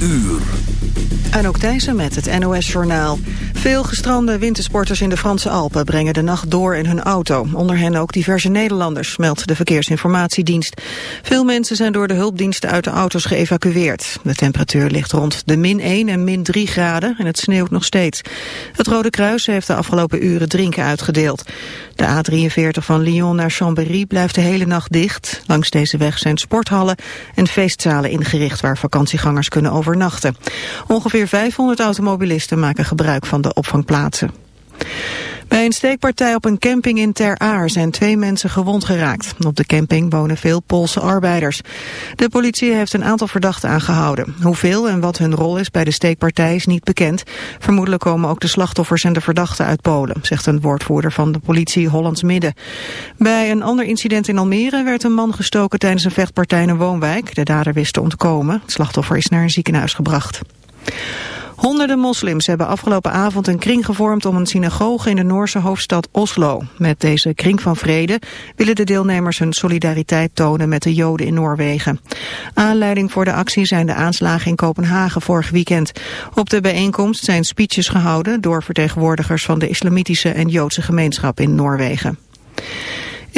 uur. ook Thijssen met het NOS-journaal. Veel gestrande wintersporters in de Franse Alpen brengen de nacht door in hun auto. Onder hen ook diverse Nederlanders, meldt de Verkeersinformatiedienst. Veel mensen zijn door de hulpdiensten uit de auto's geëvacueerd. De temperatuur ligt rond de min 1 en min 3 graden en het sneeuwt nog steeds. Het Rode Kruis heeft de afgelopen uren drinken uitgedeeld. De A43 van Lyon naar Chambéry blijft de hele nacht dicht. Langs deze weg zijn sporthallen en feestzalen ingericht waar vakantiegangers kunnen overnachten. Ongeveer 500 automobilisten maken gebruik van de opvangplaatsen. Bij een steekpartij op een camping in Ter Aar zijn twee mensen gewond geraakt. Op de camping wonen veel Poolse arbeiders. De politie heeft een aantal verdachten aangehouden. Hoeveel en wat hun rol is bij de steekpartij is niet bekend. Vermoedelijk komen ook de slachtoffers en de verdachten uit Polen, zegt een woordvoerder van de politie Hollands Midden. Bij een ander incident in Almere werd een man gestoken tijdens een vechtpartij in een woonwijk. De dader wist te ontkomen. Het slachtoffer is naar een ziekenhuis gebracht. Honderden moslims hebben afgelopen avond een kring gevormd om een synagoge in de Noorse hoofdstad Oslo. Met deze kring van vrede willen de deelnemers hun solidariteit tonen met de Joden in Noorwegen. Aanleiding voor de actie zijn de aanslagen in Kopenhagen vorig weekend. Op de bijeenkomst zijn speeches gehouden door vertegenwoordigers van de islamitische en Joodse gemeenschap in Noorwegen.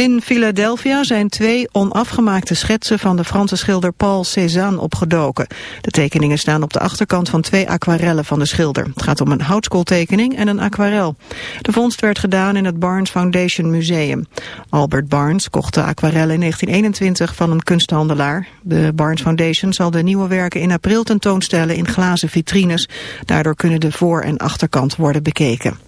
In Philadelphia zijn twee onafgemaakte schetsen van de Franse schilder Paul Cézanne opgedoken. De tekeningen staan op de achterkant van twee aquarellen van de schilder. Het gaat om een houtskooltekening en een aquarel. De vondst werd gedaan in het Barnes Foundation Museum. Albert Barnes kocht de aquarellen in 1921 van een kunsthandelaar. De Barnes Foundation zal de nieuwe werken in april tentoonstellen in glazen vitrines. Daardoor kunnen de voor- en achterkant worden bekeken.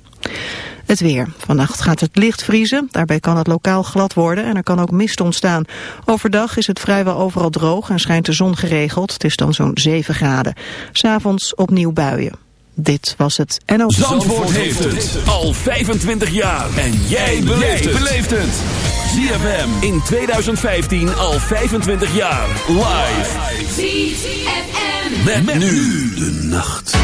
Het weer. Vannacht gaat het licht vriezen. Daarbij kan het lokaal glad worden en er kan ook mist ontstaan. Overdag is het vrijwel overal droog en schijnt de zon geregeld. Het is dan zo'n 7 graden. S'avonds opnieuw buien. Dit was het NOS. Zandvoort, Zandvoort heeft het al 25 jaar. En jij beleeft het. ZFM in 2015 al 25 jaar. Live. ZFM. met nu de nacht.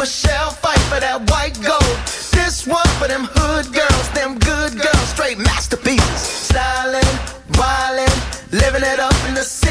Michelle fight for that white gold. This one for them hood girls, them good girls, straight masterpiece.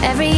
Every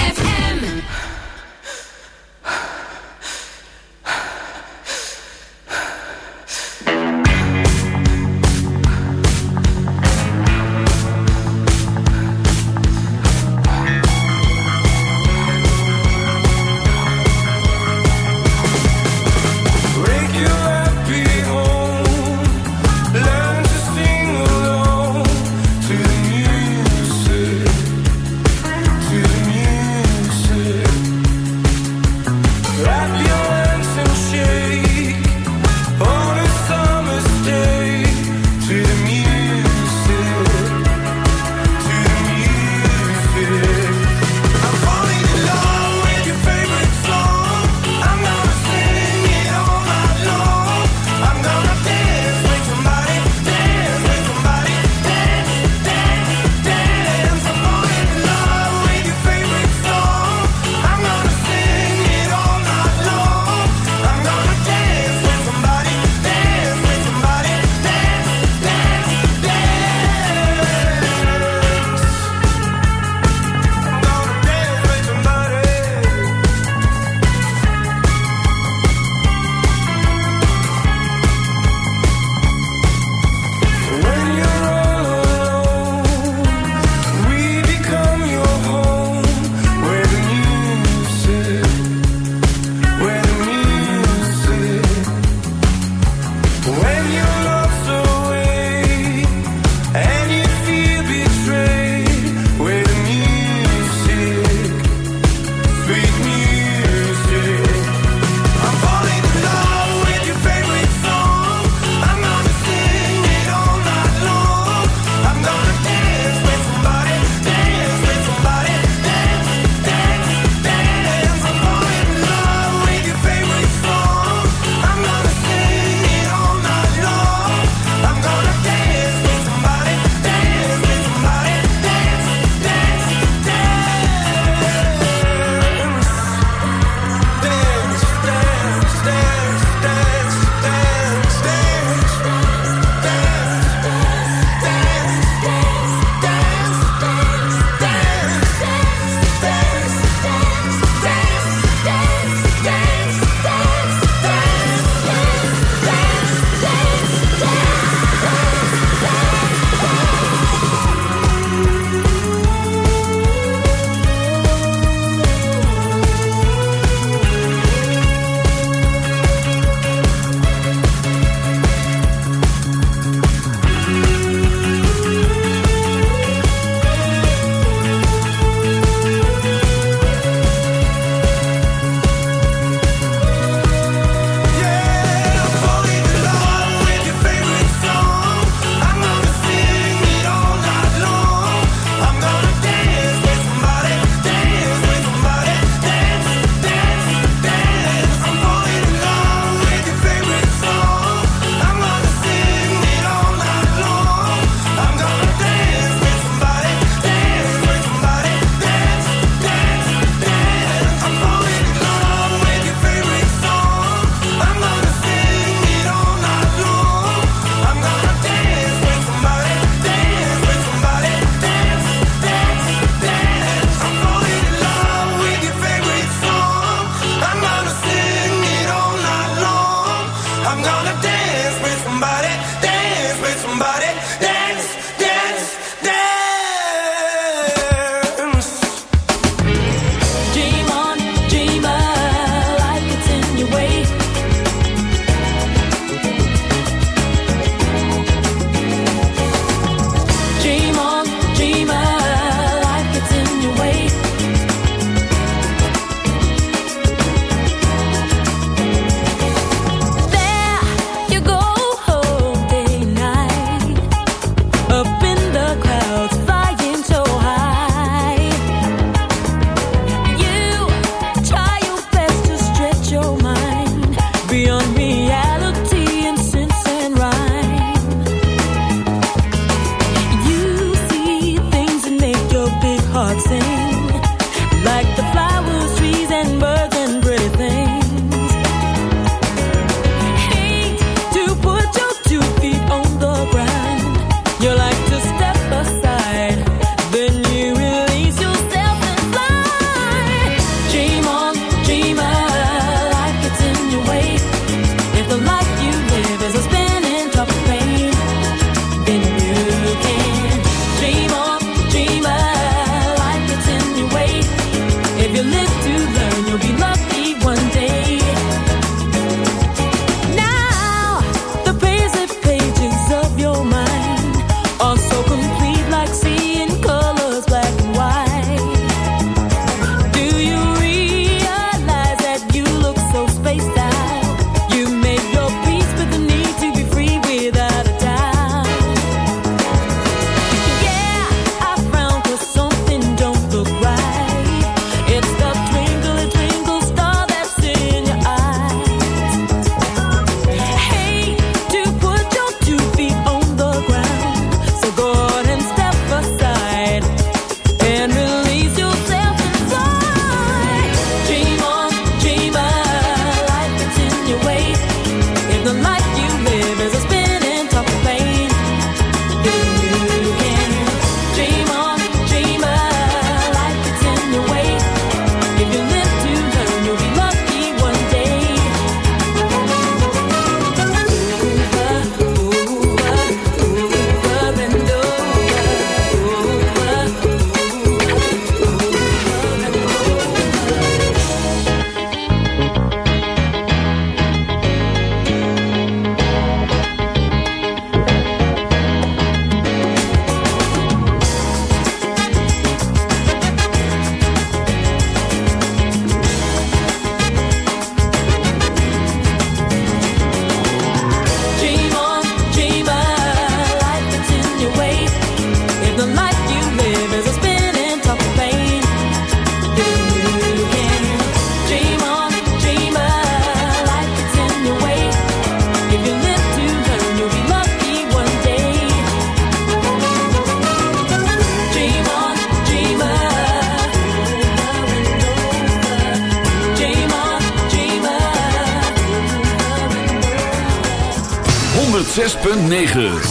9.